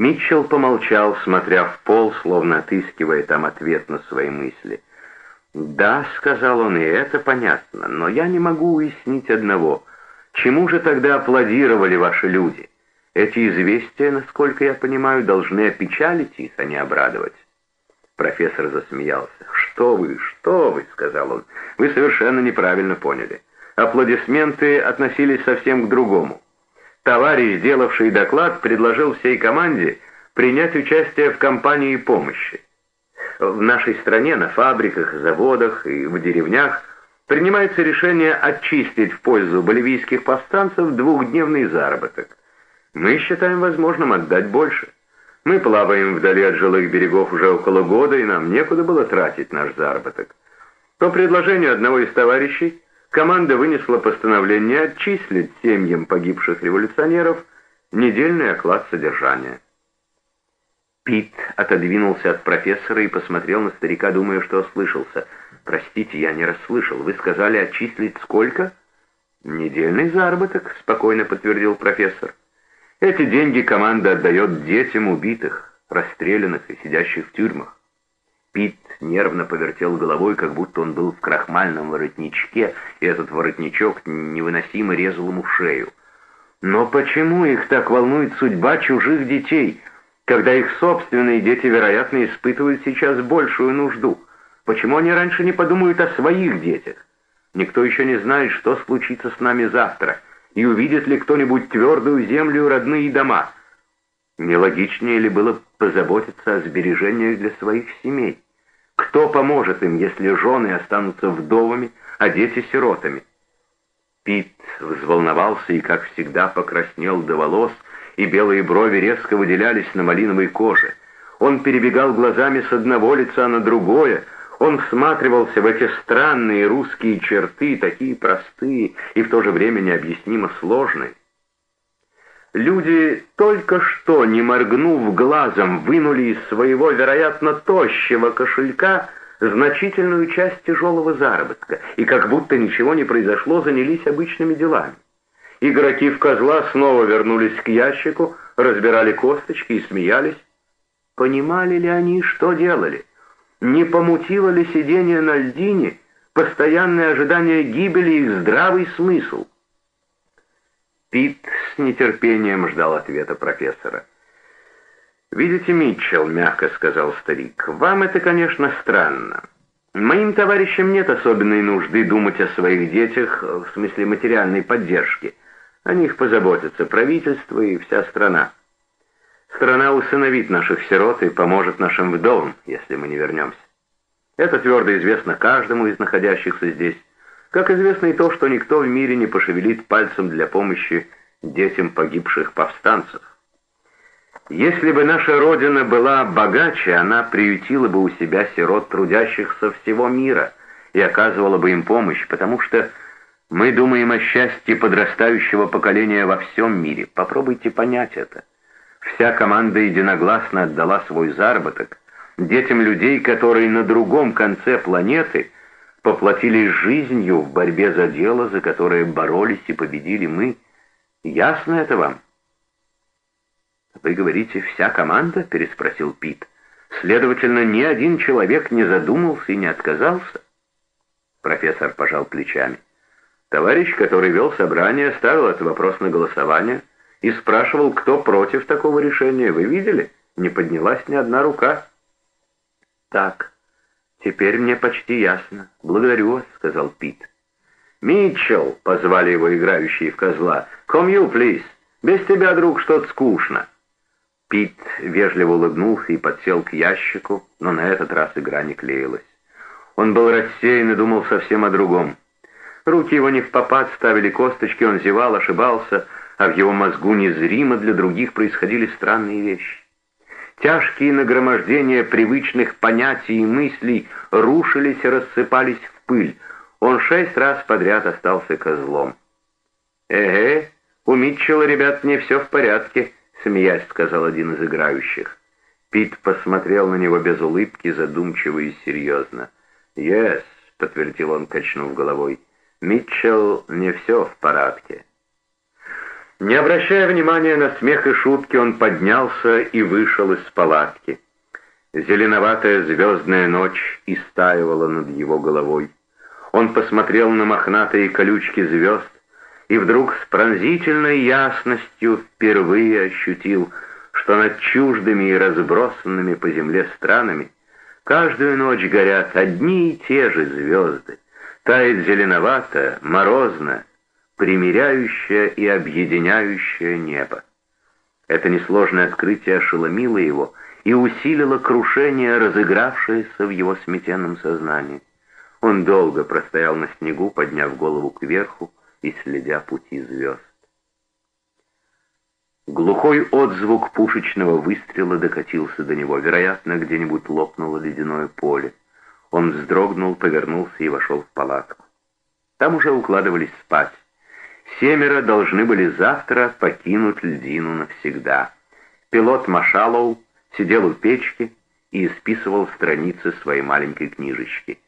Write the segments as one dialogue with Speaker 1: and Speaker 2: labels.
Speaker 1: Митчелл помолчал, смотря в пол, словно отыскивая там ответ на свои мысли. «Да», — сказал он, — «и это понятно, но я не могу уяснить одного. Чему же тогда аплодировали ваши люди? Эти известия, насколько я понимаю, должны опечалить их, а не обрадовать». Профессор засмеялся. «Что вы, что вы», — сказал он, — «вы совершенно неправильно поняли. Аплодисменты относились совсем к другому. Товарищ, сделавший доклад, предложил всей команде принять участие в кампании помощи. В нашей стране на фабриках, заводах и в деревнях принимается решение отчистить в пользу боливийских повстанцев двухдневный заработок. Мы считаем возможным отдать больше. Мы плаваем вдали от жилых берегов уже около года, и нам некуда было тратить наш заработок. По предложению одного из товарищей команда вынесла постановление отчислить семьям погибших революционеров недельный оклад содержания. Пит отодвинулся от профессора и посмотрел на старика, думая, что ослышался. «Простите, я не расслышал. Вы сказали отчислить сколько?» «Недельный заработок», — спокойно подтвердил профессор. «Эти деньги команда отдает детям убитых, расстрелянных и сидящих в тюрьмах. Пит нервно повертел головой, как будто он был в крахмальном воротничке, и этот воротничок невыносимо резал ему шею. Но почему их так волнует судьба чужих детей, когда их собственные дети, вероятно, испытывают сейчас большую нужду? Почему они раньше не подумают о своих детях? Никто еще не знает, что случится с нами завтра, и увидит ли кто-нибудь твердую землю родные дома. Нелогичнее ли было позаботиться о сбережениях для своих семей? Кто поможет им, если жены останутся вдовами, а дети сиротами? Пит взволновался и, как всегда, покраснел до волос, и белые брови резко выделялись на малиновой коже. Он перебегал глазами с одного лица на другое, он всматривался в эти странные русские черты, такие простые и в то же время необъяснимо сложные. Люди, только что, не моргнув глазом, вынули из своего, вероятно, тощего кошелька значительную часть тяжелого заработка, и как будто ничего не произошло, занялись обычными делами. Игроки в козла снова вернулись к ящику, разбирали косточки и смеялись. Понимали ли они, что делали? Не помутило ли сидение на льдине, постоянное ожидание гибели их здравый смысл? Пит с нетерпением ждал ответа профессора. «Видите, Митчелл», — мягко сказал старик, — «вам это, конечно, странно. Моим товарищам нет особенной нужды думать о своих детях в смысле материальной поддержки. О них позаботятся правительство и вся страна. Страна усыновит наших сирот и поможет нашим вдовам, если мы не вернемся. Это твердо известно каждому из находящихся здесь. Как известно и то, что никто в мире не пошевелит пальцем для помощи детям погибших повстанцев. Если бы наша Родина была богаче, она приютила бы у себя сирот трудящихся всего мира и оказывала бы им помощь, потому что мы думаем о счастье подрастающего поколения во всем мире. Попробуйте понять это. Вся команда единогласно отдала свой заработок детям людей, которые на другом конце планеты – поплатились жизнью в борьбе за дело, за которое боролись и победили мы. Ясно это вам?» «Вы говорите, вся команда?» — переспросил Пит. «Следовательно, ни один человек не задумался и не отказался?» Профессор пожал плечами. Товарищ, который вел собрание, ставил этот вопрос на голосование и спрашивал, кто против такого решения. Вы видели? Не поднялась ни одна рука. «Так», «Теперь мне почти ясно. Благодарю вас», — сказал Пит. «Митчелл!» — позвали его играющие в козла. «Come you, please! Без тебя, друг, что-то скучно!» Пит вежливо улыбнулся и подсел к ящику, но на этот раз игра не клеилась. Он был рассеян и думал совсем о другом. Руки его не в попад ставили косточки, он зевал, ошибался, а в его мозгу незримо для других происходили странные вещи. Тяжкие нагромождения привычных понятий и мыслей рушились и рассыпались в пыль. Он шесть раз подряд остался козлом. «Эге, у Митчелла, ребят, не все в порядке», — смеясь сказал один из играющих. Пит посмотрел на него без улыбки, задумчиво и серьезно. «Yes», — подтвердил он, качнув головой, — «Митчелл, не все в порядке». Не обращая внимания на смех и шутки, он поднялся и вышел из палатки. Зеленоватая звездная ночь истаивала над его головой. Он посмотрел на мохнатые колючки звезд и вдруг с пронзительной ясностью впервые ощутил, что над чуждыми и разбросанными по земле странами каждую ночь горят одни и те же звезды, тает зеленоватое, морозное, примиряющее и объединяющее небо. Это несложное открытие ошеломило его и усилило крушение, разыгравшееся в его сметенном сознании. Он долго простоял на снегу, подняв голову кверху и следя пути звезд. Глухой отзвук пушечного выстрела докатился до него. Вероятно, где-нибудь лопнуло ледяное поле. Он вздрогнул, повернулся и вошел в палатку. Там уже укладывались спать. Семеро должны были завтра покинуть льдину навсегда. Пилот Машалоу сидел у печки и исписывал страницы своей маленькой книжечки.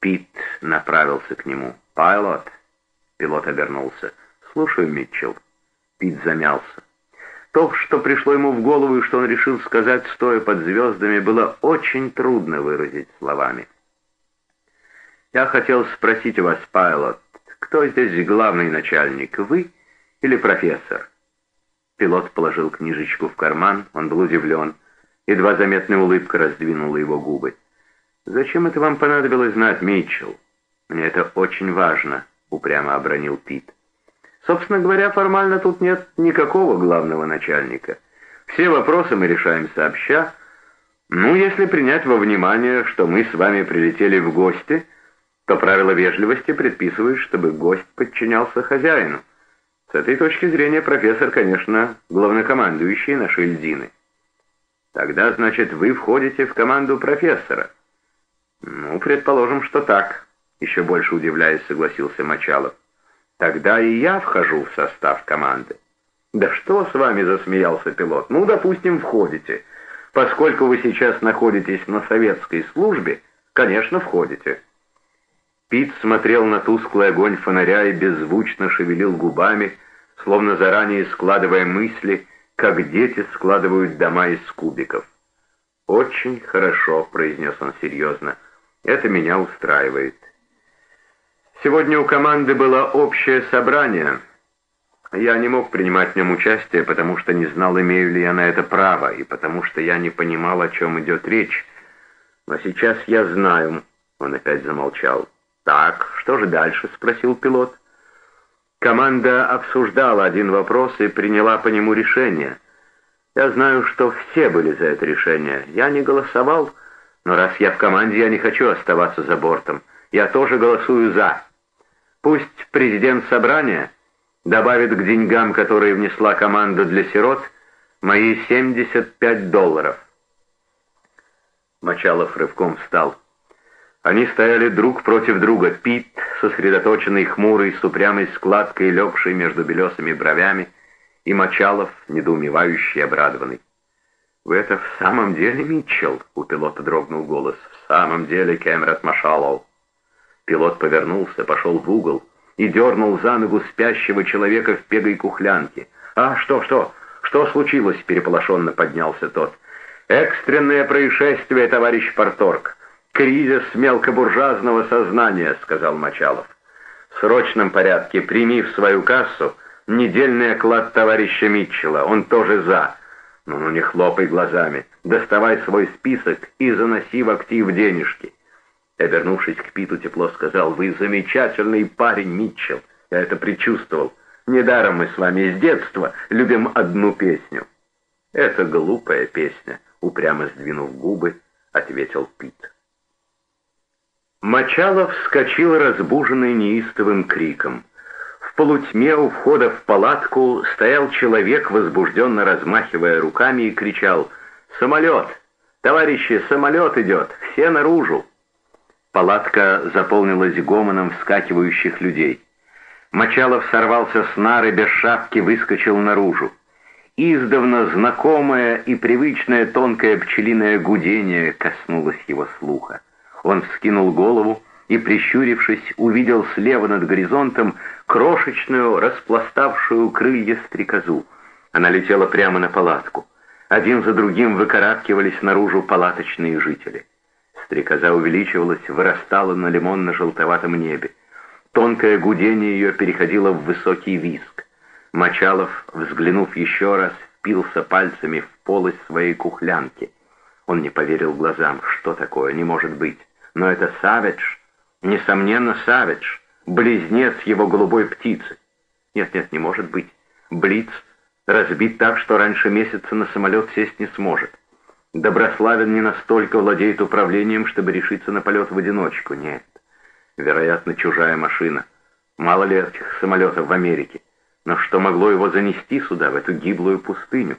Speaker 1: Пит направился к нему. «Пайлот!» Пилот обернулся. «Слушаю, Митчелл». Пит замялся. То, что пришло ему в голову и что он решил сказать, стоя под звездами, было очень трудно выразить словами. «Я хотел спросить у вас, Пайлот, кто здесь главный начальник, вы или профессор?» Пилот положил книжечку в карман, он был удивлен. Едва заметная улыбка раздвинула его губы. «Зачем это вам понадобилось знать, Митчелл?» «Мне это очень важно», — упрямо обронил Пит. «Собственно говоря, формально тут нет никакого главного начальника. Все вопросы мы решаем сообща. Ну, если принять во внимание, что мы с вами прилетели в гости...» то правила вежливости предписывают, чтобы гость подчинялся хозяину. С этой точки зрения профессор, конечно, главнокомандующий нашей льдины. Тогда, значит, вы входите в команду профессора. Ну, предположим, что так, еще больше удивляясь, согласился Мочалов. Тогда и я вхожу в состав команды. Да что с вами, засмеялся пилот. Ну, допустим, входите. Поскольку вы сейчас находитесь на советской службе, конечно, входите. Пит смотрел на тусклый огонь фонаря и беззвучно шевелил губами, словно заранее складывая мысли, как дети складывают дома из кубиков. «Очень хорошо», — произнес он серьезно, — «это меня устраивает». Сегодня у команды было общее собрание. Я не мог принимать в нем участие, потому что не знал, имею ли я на это право, и потому что я не понимал, о чем идет речь. Но сейчас я знаю, — он опять замолчал, — «Так, что же дальше?» — спросил пилот. Команда обсуждала один вопрос и приняла по нему решение. Я знаю, что все были за это решение. Я не голосовал, но раз я в команде, я не хочу оставаться за бортом. Я тоже голосую «за». Пусть президент собрания добавит к деньгам, которые внесла команда для сирот, мои 75 долларов. Мочалов рывком встал. Они стояли друг против друга, Пит, сосредоточенный, хмурый, с упрямой складкой, легшей между белесыми бровями, и Мочалов, недоумевающий, обрадованный. «Вы это в самом деле, Митчелл?» — у пилота дрогнул голос. «В самом деле, Кэмерот Машалов». Пилот повернулся, пошел в угол и дернул за ногу спящего человека в пегой кухлянке. «А, что, что? Что случилось?» — переполошенно поднялся тот. «Экстренное происшествие, товарищ Порторг». «Кризис мелкобуржуазного сознания», — сказал Мочалов. «В срочном порядке прими в свою кассу недельный оклад товарища Митчелла. Он тоже за. Ну, ну не хлопай глазами. Доставай свой список и заноси в актив денежки». Обернувшись к Питу, тепло сказал, «Вы замечательный парень, Митчелл. Я это предчувствовал. Недаром мы с вами с детства любим одну песню». «Это глупая песня», — упрямо сдвинув губы, ответил Пит. Мочалов вскочил, разбуженный неистовым криком. В полутьме у входа в палатку стоял человек, возбужденно размахивая руками, и кричал «Самолет! Товарищи, самолет идет! Все наружу!» Палатка заполнилась гомоном вскакивающих людей. Мочалов сорвался с нары, без шапки выскочил наружу. Издавна знакомое и привычное тонкое пчелиное гудение коснулось его слуха. Он вскинул голову и, прищурившись, увидел слева над горизонтом крошечную, распластавшую крылья стрекозу. Она летела прямо на палатку. Один за другим выкарабкивались наружу палаточные жители. Стрекоза увеличивалась, вырастала на лимонно-желтоватом небе. Тонкое гудение ее переходило в высокий виск. Мочалов, взглянув еще раз, впился пальцами в полость своей кухлянки. Он не поверил глазам. Что такое? Не может быть. Но это Савидж. Несомненно, Савидж. Близнец его голубой птицы. Нет, нет, не может быть. Блиц разбит так, что раньше месяца на самолет сесть не сможет. Доброславин не настолько владеет управлением, чтобы решиться на полет в одиночку. Нет. Вероятно, чужая машина. Мало ли этих самолетов в Америке. Но что могло его занести сюда, в эту гиблую пустыню?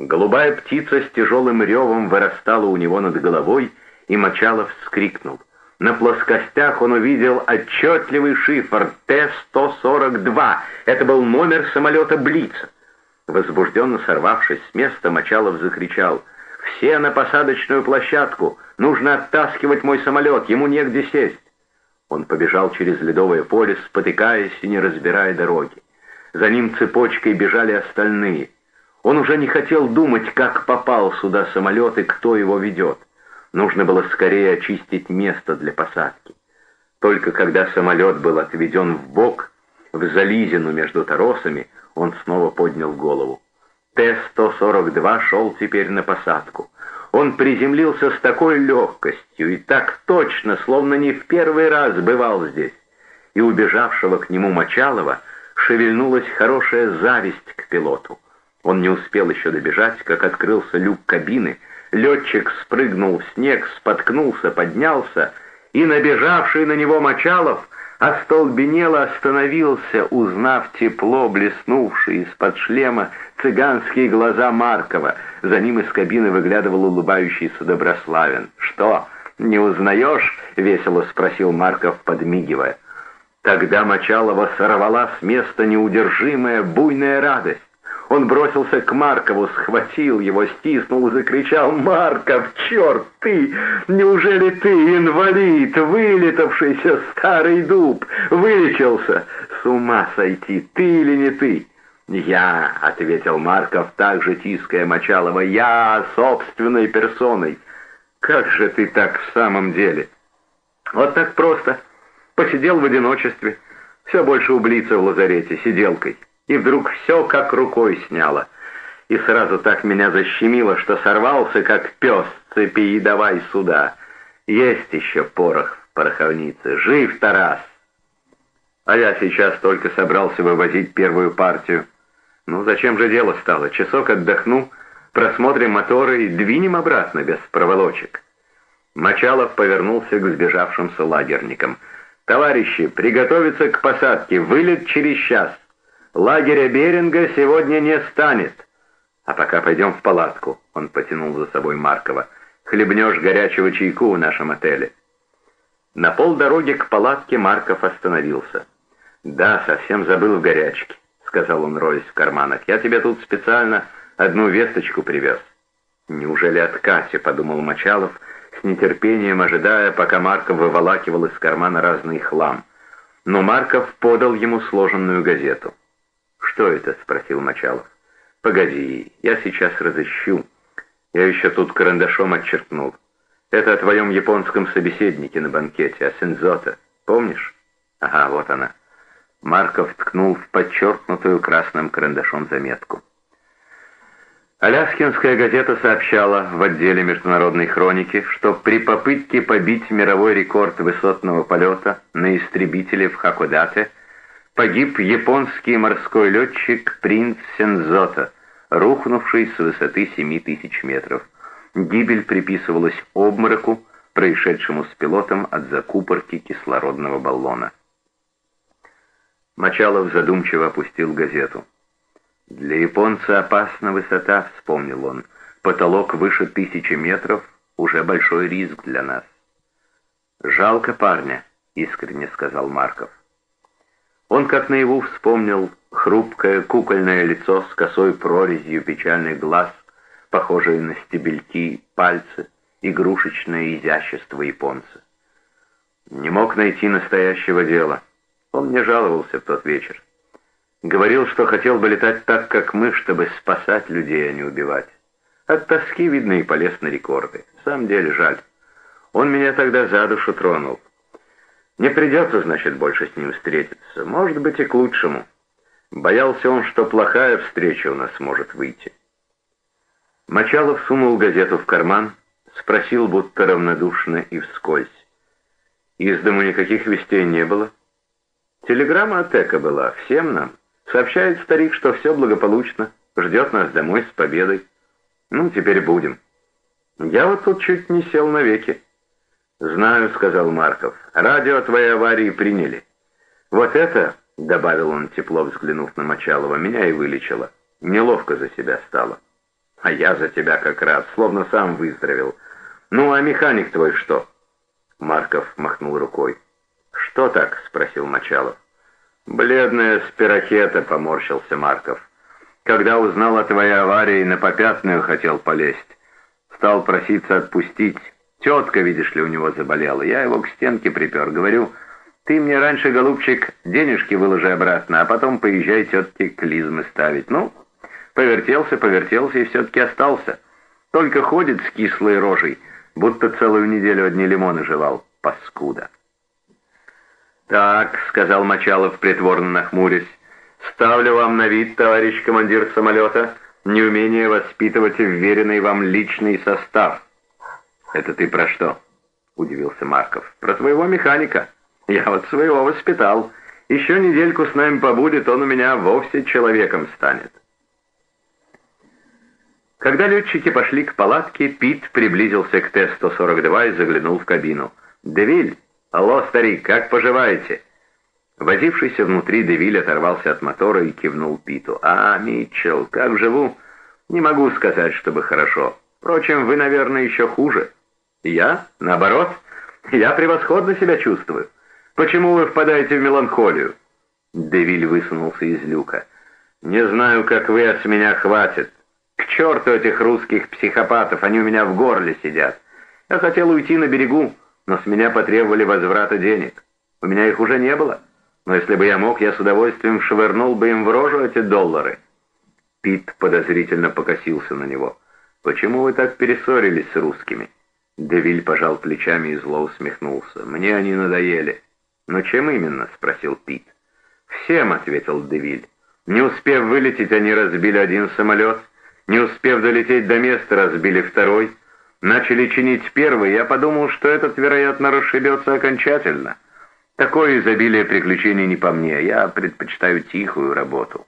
Speaker 1: Голубая птица с тяжелым ревом вырастала у него над головой, и Мочалов вскрикнул. На плоскостях он увидел отчетливый шифр Т-142. Это был номер самолета Блица. Возбужденно сорвавшись с места, Мочалов закричал «Все на посадочную площадку! Нужно оттаскивать мой самолет, ему негде сесть!» Он побежал через ледовое поле, спотыкаясь и не разбирая дороги. За ним цепочкой бежали остальные. Он уже не хотел думать, как попал сюда самолет и кто его ведет. Нужно было скорее очистить место для посадки. Только когда самолет был отведен в бок, в зализину между торосами, он снова поднял голову. Т-142 шел теперь на посадку. Он приземлился с такой легкостью и так точно, словно не в первый раз бывал здесь. И убежавшего к нему Мочалова шевельнулась хорошая зависть к пилоту. Он не успел еще добежать, как открылся люк кабины, летчик спрыгнул в снег, споткнулся, поднялся, и набежавший на него Мочалов остолбенело остановился, узнав тепло, блеснувшие из-под шлема цыганские глаза Маркова. За ним из кабины выглядывал улыбающийся Доброславин. «Что, не узнаешь?» — весело спросил Марков, подмигивая. Тогда Мочалова сорвала с места неудержимая буйная радость. Он бросился к Маркову, схватил его, стиснул и закричал «Марков, черт ты! Неужели ты, инвалид, вылетавшийся старый дуб, вылечился? С ума сойти, ты или не ты?» «Я», — ответил Марков, также тиская Мочалова, — «я собственной персоной». «Как же ты так в самом деле?» «Вот так просто. Посидел в одиночестве. Все больше ублиться в лазарете, сиделкой» и вдруг все как рукой сняло. И сразу так меня защемило, что сорвался, как пес цепи, и давай сюда. Есть еще порох в пороховнице. Жив Тарас! А я сейчас только собрался вывозить первую партию. Ну, зачем же дело стало? Часок отдохну, просмотрим моторы и двинем обратно без проволочек. Мочалов повернулся к сбежавшимся лагерникам. «Товарищи, приготовиться к посадке, вылет через час». Лагеря Беринга сегодня не станет. А пока пойдем в палатку, он потянул за собой Маркова. Хлебнешь горячего чайку в нашем отеле. На полдороги к палатке Марков остановился. «Да, совсем забыл в горячке», — сказал он, роясь в карманах. «Я тебе тут специально одну весточку привез». «Неужели от Кати?» — подумал Мочалов, с нетерпением ожидая, пока Марков выволакивал из кармана разный хлам. Но Марков подал ему сложенную газету. «Что это?» — спросил Мочалов. «Погоди, я сейчас разыщу. Я еще тут карандашом отчеркнул. Это о твоем японском собеседнике на банкете, о Сензота. Помнишь?» «Ага, вот она». Марков ткнул в подчеркнутую красным карандашом заметку. Аляскинская газета сообщала в отделе международной хроники, что при попытке побить мировой рекорд высотного полета на истребителе в Хакодате погиб японский морской летчик принц Сензота, рухнувший с высоты 7 тысяч метров. Гибель приписывалась обмороку, происшедшему с пилотом от закупорки кислородного баллона. Мочалов задумчиво опустил газету. «Для японца опасна высота», — вспомнил он. «Потолок выше тысячи метров — уже большой риск для нас». «Жалко парня», — искренне сказал Марков. Он как наяву вспомнил хрупкое кукольное лицо с косой прорезью печальных глаз, похожие на стебельки, пальцы, игрушечное изящество японца. Не мог найти настоящего дела. Он мне жаловался в тот вечер. Говорил, что хотел бы летать так, как мы, чтобы спасать людей, а не убивать. От тоски, видно, и полез на рекорды. В самом деле жаль. Он меня тогда за душу тронул. Не придется, значит, больше с ним встретиться. Может быть, и к лучшему. Боялся он, что плохая встреча у нас может выйти. Мочалов сунул газету в карман, спросил, будто равнодушно и вскользь. Из дому никаких вестей не было. Телеграмма от Эка была, всем нам. Сообщает старик, что все благополучно, ждет нас домой с победой. Ну, теперь будем. Я вот тут чуть не сел навеки. «Знаю», — сказал Марков, — «радио о твоей аварии приняли». «Вот это», — добавил он, тепло взглянув на Мочалова, — «меня и вылечило. Неловко за себя стало». «А я за тебя как раз, словно сам выздоровел. Ну, а механик твой что?» Марков махнул рукой. «Что так?» — спросил Мочалов. «Бледная спирохета», — поморщился Марков. «Когда узнал о твоей аварии, на попятную хотел полезть. Стал проситься отпустить. Тетка, видишь ли, у него заболела. Я его к стенке припер. Говорю, ты мне раньше, голубчик, денежки выложи обратно, а потом поезжай тетке клизмы ставить. Ну, повертелся, повертелся и все-таки остался. Только ходит с кислой рожей, будто целую неделю одни лимоны жевал. Паскуда». «Так», — сказал Мочалов, притворно нахмурясь, — «ставлю вам на вид, товарищ командир самолета, неумение воспитывать вверенный вам личный состав». «Это ты про что?» — удивился Марков. «Про твоего механика. Я вот своего воспитал. Еще недельку с нами побудет, он у меня вовсе человеком станет». Когда летчики пошли к палатке, Пит приблизился к Т-142 и заглянул в кабину. «Девиль!» «Алло, старик, как поживаете?» Возившийся внутри Девиль оторвался от мотора и кивнул Питу. «А, Митчелл, как живу?» «Не могу сказать, чтобы хорошо. Впрочем, вы, наверное, еще хуже». «Я? Наоборот? Я превосходно себя чувствую. Почему вы впадаете в меланхолию?» Девиль высунулся из люка. «Не знаю, как вы, от меня хватит. К черту этих русских психопатов, они у меня в горле сидят. Я хотел уйти на берегу, но с меня потребовали возврата денег. У меня их уже не было, но если бы я мог, я с удовольствием швырнул бы им в рожу эти доллары». Пит подозрительно покосился на него. «Почему вы так перессорились с русскими?» Девиль пожал плечами и зло усмехнулся. «Мне они надоели». «Но чем именно?» — спросил Пит. «Всем», — ответил Девиль. «Не успев вылететь, они разбили один самолет. Не успев долететь до места, разбили второй. Начали чинить первый, я подумал, что этот, вероятно, расшибется окончательно. Такое изобилие приключений не по мне, я предпочитаю тихую работу.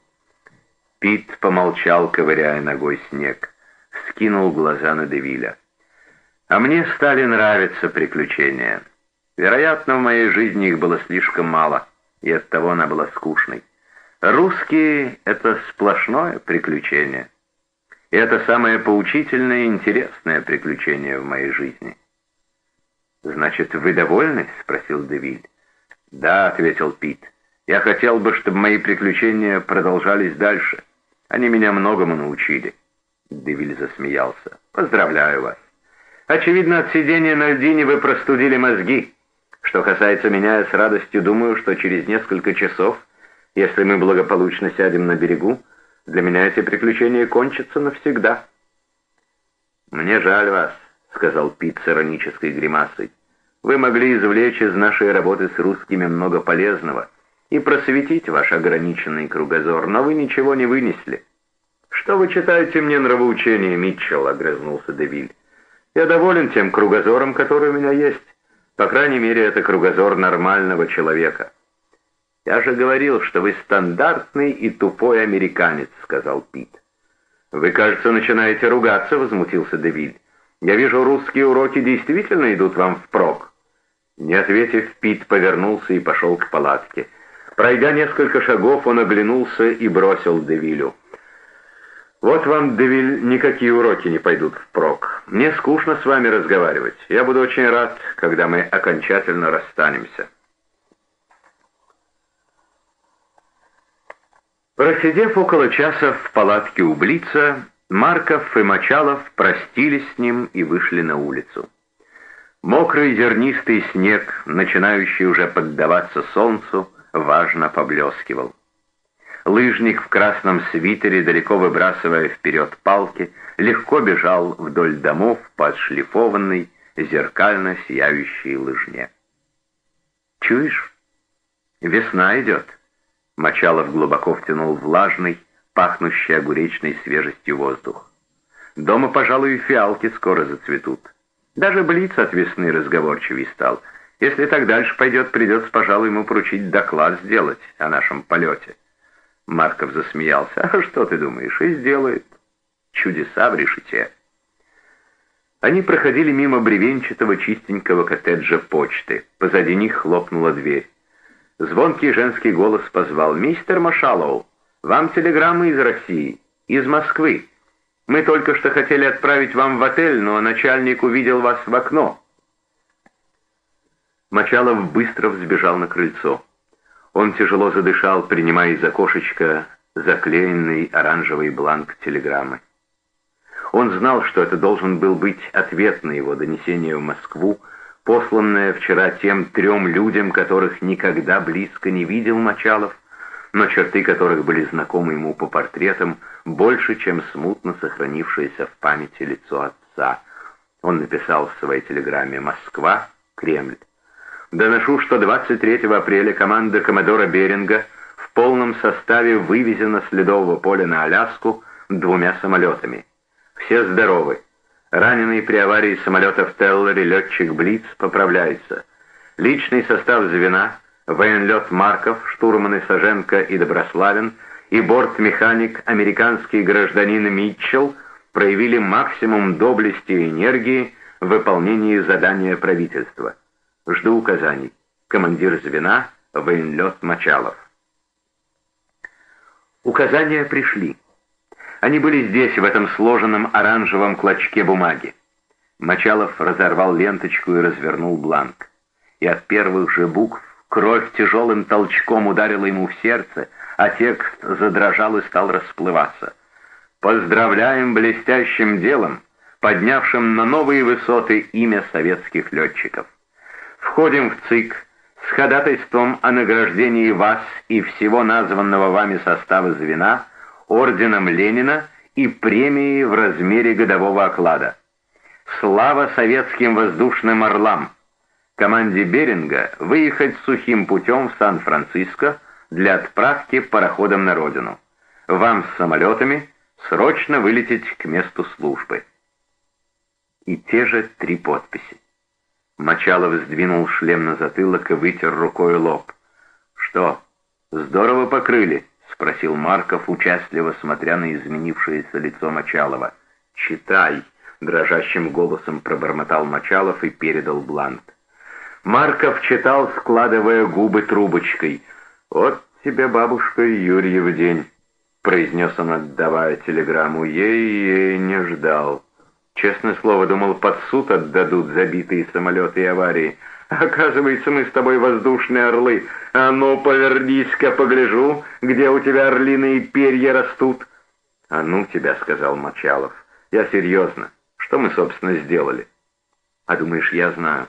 Speaker 1: Пит помолчал, ковыряя ногой снег, скинул глаза на Девиля. А мне стали нравиться приключения. Вероятно, в моей жизни их было слишком мало, и оттого она была скучной. Русские — это сплошное приключение. И это самое поучительное и интересное приключение в моей жизни. «Значит, вы довольны?» — спросил Девиль. «Да», — ответил Пит. «Я хотел бы, чтобы мои приключения продолжались дальше. Они меня многому научили». Девиль засмеялся. «Поздравляю вас. Очевидно, от сидения на льдине вы простудили мозги. Что касается меня, я с радостью думаю, что через несколько часов, если мы благополучно сядем на берегу, для меня эти приключения кончатся навсегда». «Мне жаль вас», — сказал Пит с иронической гримасой. «Вы могли извлечь из нашей работы с русскими много полезного и просветить ваш ограниченный кругозор, но вы ничего не вынесли». «Что вы читаете мне нравоучение, Митчелл?» — огрызнулся Девиль. «Я доволен тем кругозором, который у меня есть. По крайней мере, это кругозор нормального человека». «Я же говорил, что вы стандартный и тупой американец», — сказал Пит. «Вы, кажется, начинаете ругаться», — возмутился Девиль. «Я вижу, русские уроки действительно идут вам впрок». Не ответив, Пит повернулся и пошел к палатке. Пройдя несколько шагов, он оглянулся и бросил Девилю. «Вот вам, Девиль, никакие уроки не пойдут впрок. Мне скучно с вами разговаривать. Я буду очень рад, когда мы окончательно расстанемся». Просидев около часа в палатке у Блица, Марков и Мочалов простились с ним и вышли на улицу. Мокрый зернистый снег, начинающий уже поддаваться солнцу, важно поблескивал. Лыжник в красном свитере, далеко выбрасывая вперед палки, легко бежал вдоль домов по отшлифованной, зеркально сияющей лыжне. «Чуешь? Весна идет!» Мочалов глубоко втянул влажный, пахнущий огуречной свежестью воздух. «Дома, пожалуй, и фиалки скоро зацветут. Даже Блиц от весны разговорчивей стал. Если так дальше пойдет, придется, пожалуй, ему поручить доклад сделать о нашем полете». Марков засмеялся. «А что ты думаешь? И сделает. Чудеса в решете». Они проходили мимо бревенчатого чистенького коттеджа почты. Позади них хлопнула дверь. Звонкий женский голос позвал. «Мистер Машалоу, вам телеграммы из России, из Москвы. Мы только что хотели отправить вам в отель, но начальник увидел вас в окно». Мочалов быстро взбежал на крыльцо. Он тяжело задышал, принимая из окошечка заклеенный оранжевый бланк телеграммы. Он знал, что это должен был быть ответ на его донесение в Москву, посланное вчера тем трем людям, которых никогда близко не видел Мочалов, но черты которых были знакомы ему по портретам больше, чем смутно сохранившееся в памяти лицо отца. Он написал в своей телеграмме «Москва, Кремль». Доношу, что 23 апреля команда коммодора Беринга в полном составе вывезена с Ледового поля на Аляску двумя самолетами. Все здоровы. Раненый при аварии самолета в Теллере летчик Блиц поправляется. Личный состав звена, военлет Марков, штурманы Саженко и Доброславин и бортмеханик, американский гражданин Митчелл проявили максимум доблести и энергии в выполнении задания правительства. Жду указаний. Командир звена, военлет Мочалов. Указания пришли. Они были здесь, в этом сложенном оранжевом клочке бумаги. Мочалов разорвал ленточку и развернул бланк. И от первых же букв кровь тяжелым толчком ударила ему в сердце, а текст задрожал и стал расплываться. «Поздравляем блестящим делом, поднявшим на новые высоты имя советских летчиков. Входим в ЦИК с ходатайством о награждении вас и всего названного вами состава звена орденом Ленина и премией в размере годового оклада. Слава советским воздушным орлам! Команде Беринга выехать сухим путем в Сан-Франциско для отправки пароходом на родину. Вам с самолетами срочно вылететь к месту службы. И те же три подписи. Мочалов сдвинул шлем на затылок и вытер рукой лоб. «Что, здорово покрыли?» — спросил Марков, участливо смотря на изменившееся лицо Мочалова. «Читай!» — дрожащим голосом пробормотал Мочалов и передал бланк. Марков читал, складывая губы трубочкой. «Вот тебе, бабушка, Юрьев день», — произнес он, отдавая телеграмму. «Ей-ей не ждал». Честное слово, думал, под суд отдадут забитые самолеты и аварии. Оказывается, мы с тобой воздушные орлы. А ну, повернись-ка, погляжу, где у тебя орлиные перья растут. А ну тебя, сказал Мочалов. Я серьезно. Что мы, собственно, сделали? А думаешь, я знаю?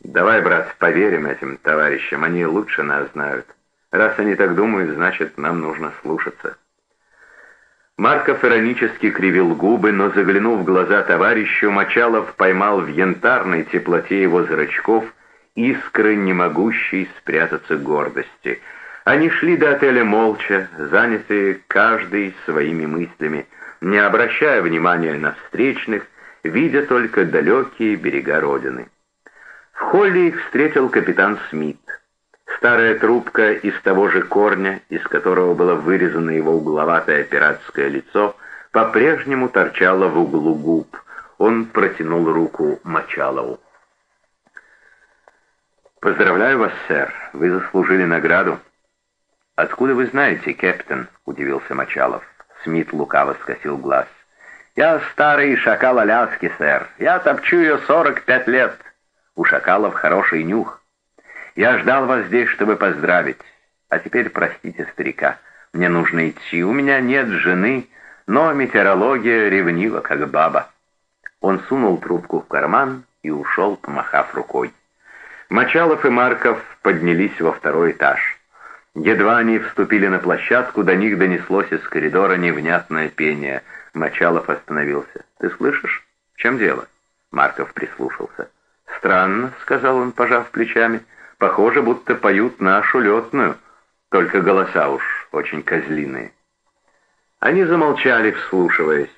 Speaker 1: Давай, брат, поверим этим товарищам. Они лучше нас знают. Раз они так думают, значит, нам нужно слушаться. Марков иронически кривил губы, но, заглянув в глаза товарищу, Мочалов поймал в янтарной теплоте его зрачков искры, не могущей спрятаться гордости. Они шли до отеля молча, занятые каждый своими мыслями, не обращая внимания на встречных, видя только далекие берега Родины. В холле их встретил капитан Смит. Старая трубка из того же корня, из которого было вырезано его угловатое пиратское лицо, по-прежнему торчала в углу губ. Он протянул руку Мочалову. «Поздравляю вас, сэр. Вы заслужили награду». «Откуда вы знаете, капитан?» — удивился Мочалов. Смит лукаво скосил глаз. «Я старый шакал Аляски, сэр. Я топчу ее сорок пять лет. У шакалов хороший нюх. Я ждал вас здесь, чтобы поздравить. А теперь простите старика. Мне нужно идти. У меня нет жены, но метеорология ревнива, как баба». Он сунул трубку в карман и ушел, помахав рукой. Мочалов и Марков поднялись во второй этаж. Едва они вступили на площадку, до них донеслось из коридора невнятное пение. Мочалов остановился. «Ты слышишь? В чем дело?» Марков прислушался. «Странно», — сказал он, пожав плечами. «Похоже, будто поют нашу летную, только голоса уж очень козлиные». Они замолчали, вслушиваясь.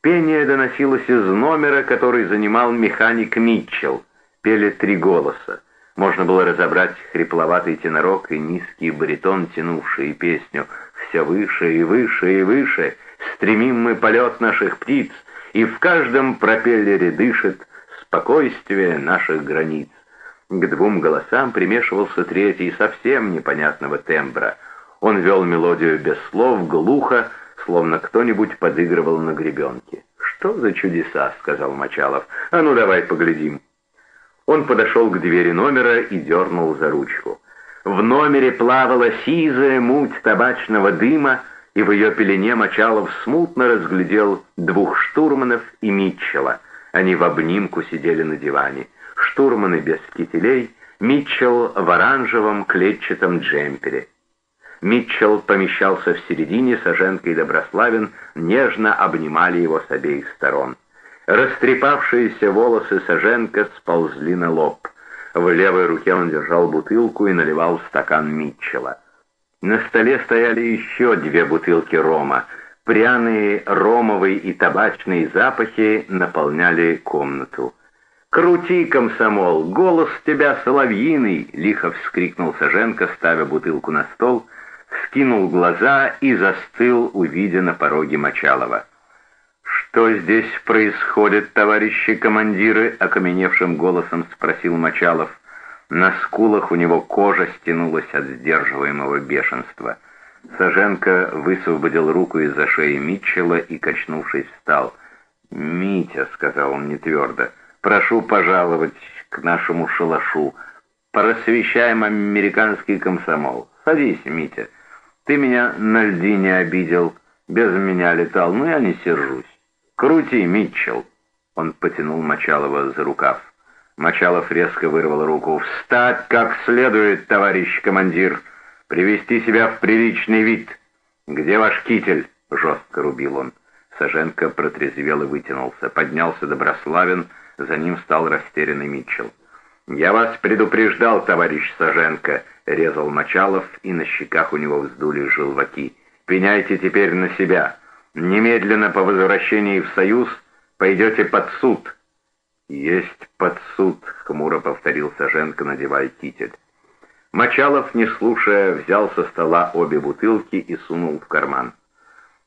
Speaker 1: Пение доносилось из номера, который занимал механик Митчелл пели три голоса. Можно было разобрать хрипловатый тенорок и низкий баритон, тянувший песню «Все выше и выше и выше, стремим мы полет наших птиц, и в каждом пропеллере дышит спокойствие наших границ». К двум голосам примешивался третий, совсем непонятного тембра. Он вел мелодию без слов, глухо, словно кто-нибудь подыгрывал на гребенке. «Что за чудеса?» — сказал Мочалов. «А ну давай поглядим». Он подошел к двери номера и дернул за ручку. В номере плавала сизая муть табачного дыма, и в ее пелене Мочалов смутно разглядел двух штурманов и Митчелла. Они в обнимку сидели на диване. Штурманы без кителей, Митчелл в оранжевом клетчатом джемпере. Митчелл помещался в середине, Саженко и Доброславин нежно обнимали его с обеих сторон. Растрепавшиеся волосы Саженко сползли на лоб. В левой руке он держал бутылку и наливал стакан Митчелла. На столе стояли еще две бутылки рома. Пряные ромовые и табачные запахи наполняли комнату. «Крути, комсомол, голос тебя соловьиный!» — лихо вскрикнул Саженко, ставя бутылку на стол, скинул глаза и застыл, увидя на пороге Мочалова. «Что здесь происходит, товарищи командиры?» — окаменевшим голосом спросил Мочалов. На скулах у него кожа стянулась от сдерживаемого бешенства. Саженко высвободил руку из-за шеи Митчелла и, качнувшись, встал. «Митя», — сказал он нетвердо, — «прошу пожаловать к нашему шалашу. Просвещаем американский комсомол. Садись, Митя. Ты меня на льдине обидел, без меня летал, но я не сержусь. «Крути, Митчелл!» Он потянул Мочалова за рукав. Мочалов резко вырвал руку. «Встать как следует, товарищ командир! Привести себя в приличный вид! Где ваш китель?» — жестко рубил он. Саженко протрезвел и вытянулся. Поднялся Доброславин, за ним стал растерянный Митчелл. «Я вас предупреждал, товарищ Саженко!» — резал Мочалов, и на щеках у него вздулись желваки. «Пеняйте теперь на себя!» Немедленно по возвращении в Союз пойдете под суд». «Есть под суд», — хмуро повторил Саженко, надевая китель. Мочалов, не слушая, взял со стола обе бутылки и сунул в карман.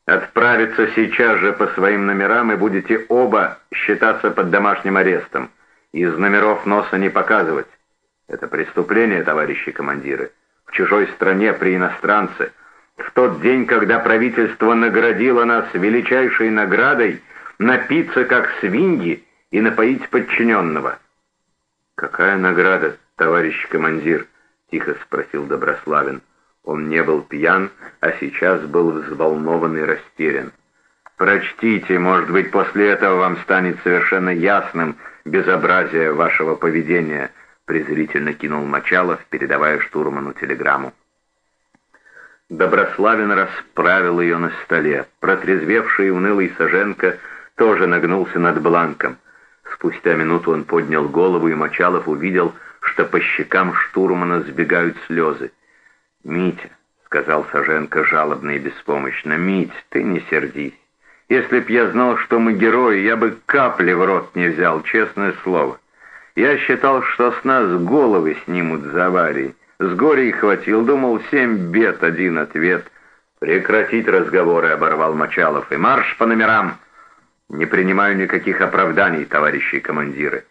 Speaker 1: «Отправиться сейчас же по своим номерам, и будете оба считаться под домашним арестом. Из номеров носа не показывать. Это преступление, товарищи командиры. В чужой стране при иностранце — в тот день, когда правительство наградило нас величайшей наградой, напиться как свиньи и напоить подчиненного. «Какая награда, товарищ командир?» — тихо спросил Доброславин. Он не был пьян, а сейчас был взволнован и растерян. «Прочтите, может быть, после этого вам станет совершенно ясным безобразие вашего поведения», — презрительно кинул Мочалов, передавая штурману телеграмму. Доброславин расправил ее на столе. Протрезвевший унылый Саженко тоже нагнулся над бланком. Спустя минуту он поднял голову, и Мочалов увидел, что по щекам штурмана сбегают слезы. «Митя», — сказал Саженко жалобно и беспомощно, — «Мить, ты не сердись. Если б я знал, что мы герои, я бы капли в рот не взял, честное слово. Я считал, что с нас головы снимут за аварии. С горей хватил, думал, семь бед, один ответ. Прекратить разговоры, оборвал Мочалов, и марш по номерам. Не принимаю никаких оправданий, товарищи командиры.